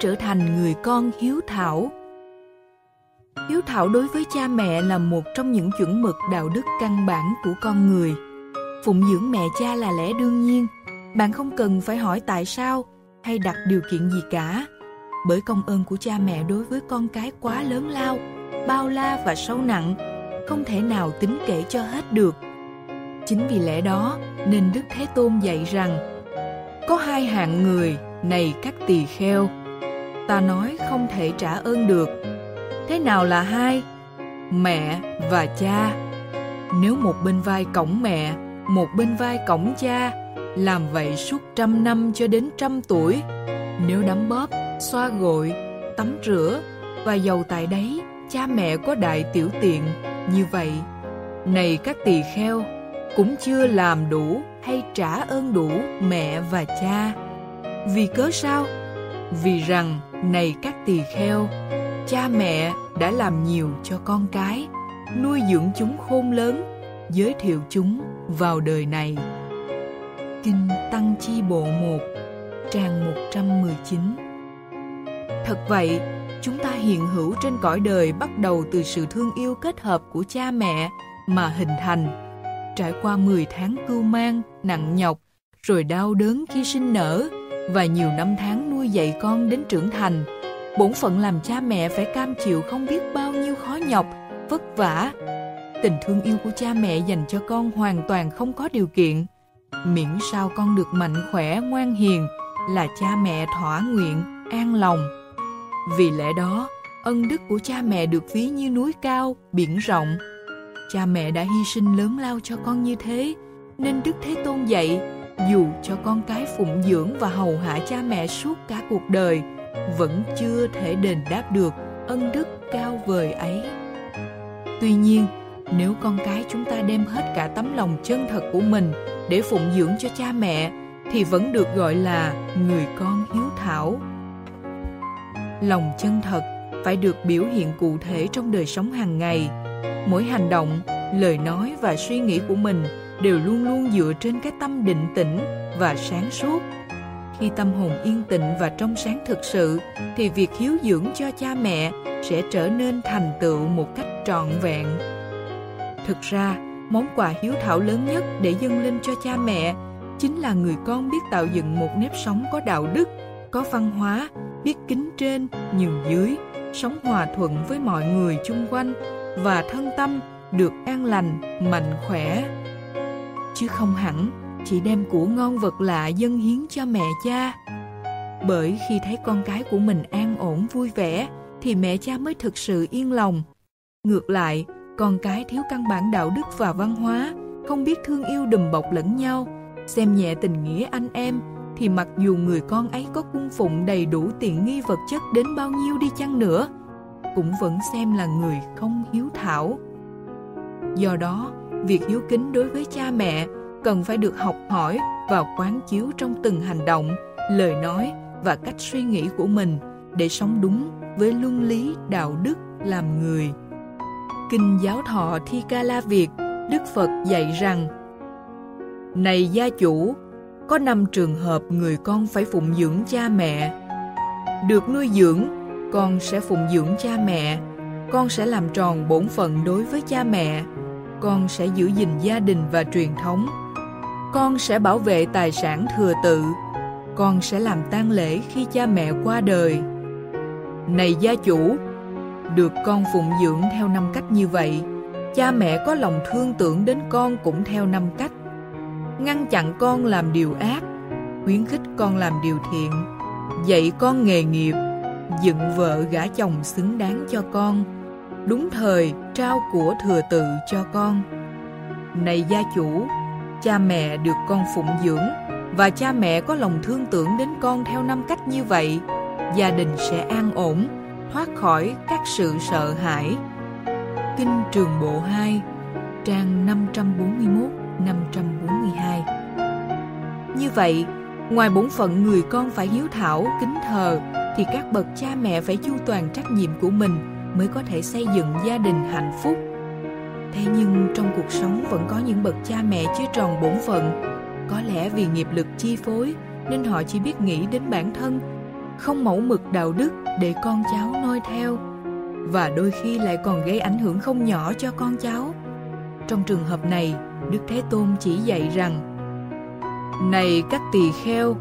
trở thành người con hiếu thảo. Hiếu thảo đối với cha mẹ là một trong những chuẩn mực đạo đức căn bản của con người. Phụng dưỡng mẹ cha là lẽ đương nhiên, bạn không cần phải hỏi tại sao hay đặt điều kiện gì cả, bởi công ơn của cha mẹ đối với con cái quá lớn lao, bao la và sâu nặng, không thể nào tính kể cho hết được. Chính vì lẽ đó nên Đức Thế Tôn dạy rằng có hai hạng người này các tỳ kheo ta nói không thể trả ơn được. Thế nào là hai? Mẹ và cha. Nếu một bên vai cổng mẹ, một bên vai cổng cha, làm vậy suốt trăm năm cho đến trăm tuổi. Nếu đấm bóp, xoa gội, tắm rửa và dầu tại đấy, cha mẹ có đại tiểu tiện, như vậy, này các tỳ kheo, cũng chưa làm đủ hay trả ơn đủ mẹ và cha. Vì cớ sao? Vì rằng này các tỳ kheo cha mẹ đã làm nhiều cho con cái nuôi dưỡng chúng khôn lớn giới thiệu chúng vào đời này. Kinh Tăng Chi Bộ 1 trang 119 Thật vậy, chúng ta hiện hữu trên cõi đời bắt đầu từ sự thương yêu kết hợp của cha mẹ mà hình thành. Trải qua 10 tháng cưu mang, nặng nhọc, rồi đau đớn khi sinh nở và nhiều năm tháng nuôi dạy con đến trưởng thành. Bổn phận làm cha mẹ phải cam chịu không biết bao nhiêu khó nhọc, vất vả. Tình thương yêu của cha mẹ dành cho con hoàn toàn không có điều kiện. Miễn sao con được mạnh khỏe, ngoan hiền là cha mẹ thỏa nguyện, an lòng. Vì lẽ đó, ân đức của cha mẹ được ví như núi cao, biển rộng, Cha mẹ đã hy sinh lớn lao cho con như thế, nên Đức Thế Tôn dạy, dù cho con cái phụng dưỡng và hầu hạ cha mẹ suốt cả cuộc đời, vẫn chưa thể đền đáp được ân đức cao vời ấy. Tuy nhiên, nếu con cái chúng ta đem hết cả tấm lòng chân thật của mình để phụng dưỡng cho cha mẹ, thì vẫn được gọi là người con hiếu thảo. Lòng chân thật phải được biểu hiện cụ thể trong đời sống hàng ngày, Mỗi hành động, lời nói và suy nghĩ của mình đều luôn luôn dựa trên cái tâm định tĩnh và sáng suốt. Khi tâm hồn yên tĩnh và trong sáng thực sự, thì việc hiếu dưỡng cho cha mẹ sẽ trở nên thành tựu một cách trọn vẹn. Thực ra, món quà hiếu thảo lớn nhất để dâng lên cho cha mẹ chính là người con biết tạo dựng một nếp sống có đạo đức, có văn hóa, biết kính trên, nhường dưới, sống hòa thuận với mọi người chung quanh và thân tâm được an lành, mạnh khỏe. Chứ không hẳn chỉ đem của ngon vật lạ dâng hiến cho mẹ cha. Bởi khi thấy con cái của mình an ổn vui vẻ thì mẹ cha mới thực sự yên lòng. Ngược lại, con cái thiếu căn bản đạo đức và văn hóa, không biết thương yêu đùm bọc lẫn nhau, xem nhẹ tình nghĩa anh em thì mặc dù người con ấy có cung phụng đầy đủ tiện nghi vật chất đến bao nhiêu đi chăng nữa, cũng vẫn xem là người không hiếu thảo. Do đó, việc hiếu kính đối với cha mẹ cần phải được học hỏi và quán chiếu trong từng hành động, lời nói và cách suy nghĩ của mình để sống đúng với luân lý đạo đức làm người. Kinh giáo thọ Thi Ca La Việt, Đức Phật dạy rằng Này gia chủ, có năm trường hợp người con phải phụng dưỡng cha mẹ. Được nuôi dưỡng con sẽ phụng dưỡng cha mẹ con sẽ làm tròn bổn phận đối với cha mẹ con sẽ giữ gìn gia đình và truyền thống. Con sẽ bảo vệ tài sản thừa tự. Con sẽ làm tang lễ khi cha mẹ qua đời. Này gia chủ, được con phụng dưỡng theo năm cách như vậy, cha mẹ có lòng thương tưởng đến con cũng theo năm cách. Ngăn chặn con làm điều ác, khuyến khích con làm điều thiện, dạy con nghề nghiệp, dựng vợ gả chồng xứng đáng cho con đúng thời trao của thừa tự cho con. Này gia chủ cha mẹ được con phụng dưỡng và cha mẹ có lòng thương tưởng đến con theo năm cách như vậy gia đình sẽ an ổn thoát khỏi các sự sợ hãi. Kinh Trường Bộ 2 trang 541-542 Như vậy, ngoài bổn phận người con phải hiếu thảo, kính thờ thì các bậc cha mẹ phải chu toàn trách nhiệm của mình mới có thể xây dựng gia đình hạnh phúc. Thế nhưng trong cuộc sống vẫn có những bậc cha mẹ chưa tròn bổn phận. Có lẽ vì nghiệp lực chi phối nên họ chỉ biết nghĩ đến bản thân, không mẫu mực đạo đức để con cháu noi theo và đôi khi lại còn gây ảnh hưởng không nhỏ cho con cháu. Trong trường hợp này, Đức Thế Tôn chỉ dạy rằng Này các tỳ kheo,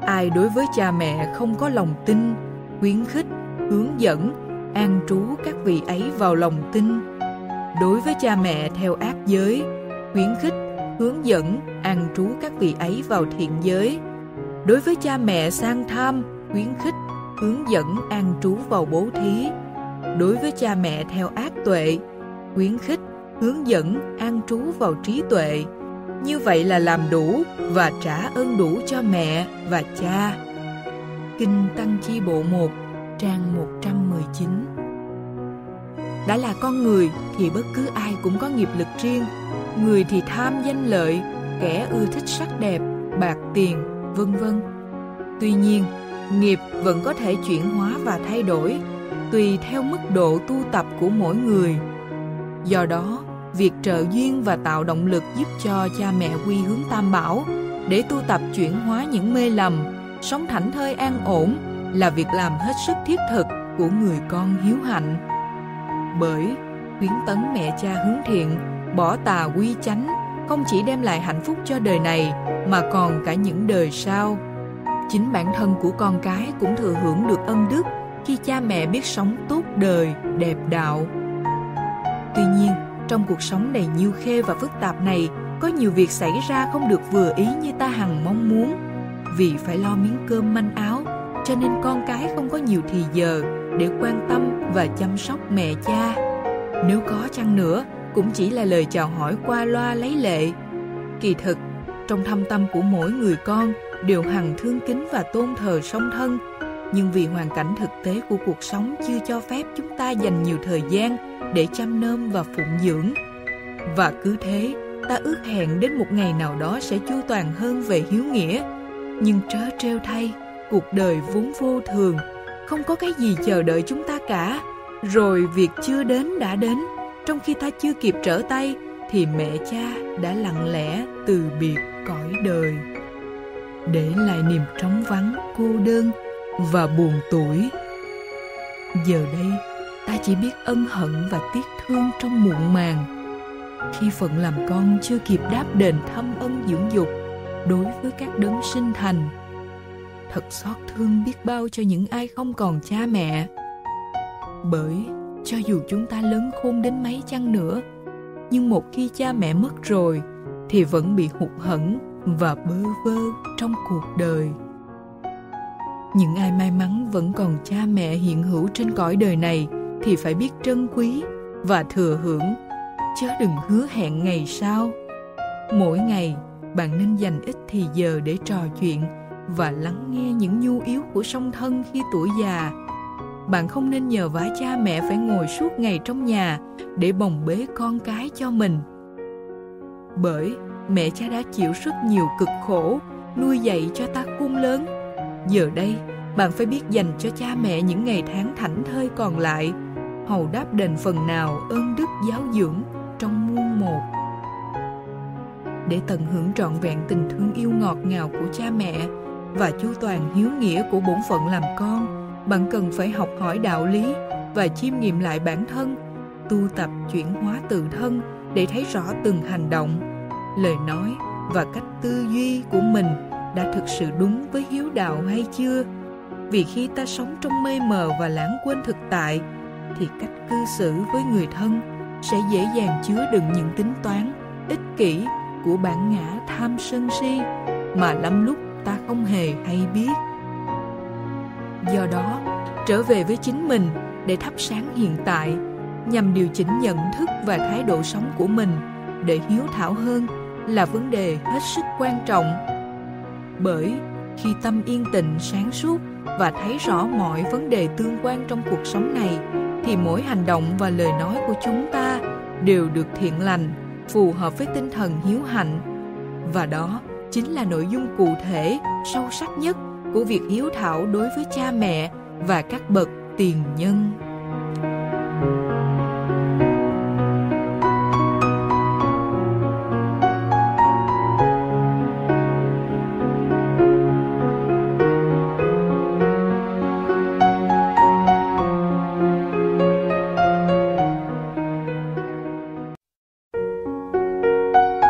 ai đối với cha mẹ không có lòng tin, khuyến khích, hướng dẫn, an trú các vị ấy vào lòng tin. Đối với cha mẹ theo ác giới, khuyến khích, hướng dẫn, an trú các vị ấy vào thiện giới. Đối với cha mẹ sang tham, khuyến khích, hướng dẫn, an trú vào bố thí. Đối với cha mẹ theo ác tuệ, khuyến khích, hướng dẫn, an trú vào trí tuệ. Như vậy là làm đủ và trả ơn đủ cho mẹ và cha. Kinh Tăng Chi Bộ 1, trang 119 Đã là con người thì bất cứ ai cũng có nghiệp lực riêng. Người thì tham danh lợi, kẻ ưa thích sắc đẹp, bạc tiền, vân vân. Tuy nhiên, nghiệp vẫn có thể chuyển hóa và thay đổi tùy theo mức độ tu tập của mỗi người. Do đó, việc trợ duyên và tạo động lực giúp cho cha mẹ quy hướng tam bảo để tu tập chuyển hóa những mê lầm, sống thảnh thơi an ổn là việc làm hết sức thiết thực của người con hiếu hạnh. Bởi khuyến tấn mẹ cha hướng thiện, bỏ tà quy chánh không chỉ đem lại hạnh phúc cho đời này mà còn cả những đời sau. Chính bản thân của con cái cũng thừa hưởng được ân đức khi cha mẹ biết sống tốt đời, đẹp đạo. Tuy nhiên, trong cuộc sống đầy nhiêu khê và phức tạp này, có nhiều việc xảy ra không được vừa ý như ta hằng mong muốn. Vì phải lo miếng cơm manh áo, cho nên con cái không có nhiều thì giờ để quan tâm và chăm sóc mẹ cha. Nếu có chăng nữa, cũng chỉ là lời chào hỏi qua loa lấy lệ. Kỳ thực, trong thâm tâm của mỗi người con đều hằng thương kính và tôn thờ song thân nhưng vì hoàn cảnh thực tế của cuộc sống chưa cho phép chúng ta dành nhiều thời gian để chăm nom và phụng dưỡng. Và cứ thế, ta ước hẹn đến một ngày nào đó sẽ chu toàn hơn về hiếu nghĩa. Nhưng trớ trêu thay, cuộc đời vốn vô thường, không có cái gì chờ đợi chúng ta cả. Rồi việc chưa đến đã đến, trong khi ta chưa kịp trở tay, thì mẹ cha đã lặng lẽ từ biệt cõi đời. Để lại niềm trống vắng, cô đơn, và buồn tuổi. Giờ đây, ta chỉ biết ân hận và tiếc thương trong muộn màng. Khi phận làm con chưa kịp đáp đền thâm ân dưỡng dục đối với các đấng sinh thành. Thật xót thương biết bao cho những ai không còn cha mẹ. Bởi cho dù chúng ta lớn khôn đến mấy chăng nữa, nhưng một khi cha mẹ mất rồi thì vẫn bị hụt hẫng và bơ vơ trong cuộc đời. Những ai may mắn vẫn còn cha mẹ hiện hữu trên cõi đời này thì phải biết trân quý và thừa hưởng, chớ đừng hứa hẹn ngày sau. Mỗi ngày, bạn nên dành ít thì giờ để trò chuyện và lắng nghe những nhu yếu của song thân khi tuổi già. Bạn không nên nhờ vả cha mẹ phải ngồi suốt ngày trong nhà để bồng bế con cái cho mình. Bởi mẹ cha đã chịu rất nhiều cực khổ nuôi dạy cho ta khôn lớn Giờ đây, bạn phải biết dành cho cha mẹ những ngày tháng thảnh thơi còn lại, hầu đáp đền phần nào ơn đức giáo dưỡng trong muôn một. Để tận hưởng trọn vẹn tình thương yêu ngọt ngào của cha mẹ và chu toàn hiếu nghĩa của bổn phận làm con, bạn cần phải học hỏi đạo lý và chiêm nghiệm lại bản thân, tu tập chuyển hóa tự thân để thấy rõ từng hành động, lời nói và cách tư duy của mình đã thực sự đúng với hiếu đạo hay chưa? Vì khi ta sống trong mê mờ và lãng quên thực tại thì cách cư xử với người thân sẽ dễ dàng chứa đựng những tính toán ích kỷ của bản ngã tham sân si mà lắm lúc ta không hề hay biết. Do đó, trở về với chính mình để thắp sáng hiện tại, nhằm điều chỉnh nhận thức và thái độ sống của mình để hiếu thảo hơn là vấn đề hết sức quan trọng. Bởi khi tâm yên tịnh, sáng suốt và thấy rõ mọi vấn đề tương quan trong cuộc sống này, thì mỗi hành động và lời nói của chúng ta đều được thiện lành, phù hợp với tinh thần hiếu hạnh. Và đó chính là nội dung cụ thể, sâu sắc nhất của việc hiếu thảo đối với cha mẹ và các bậc tiền nhân.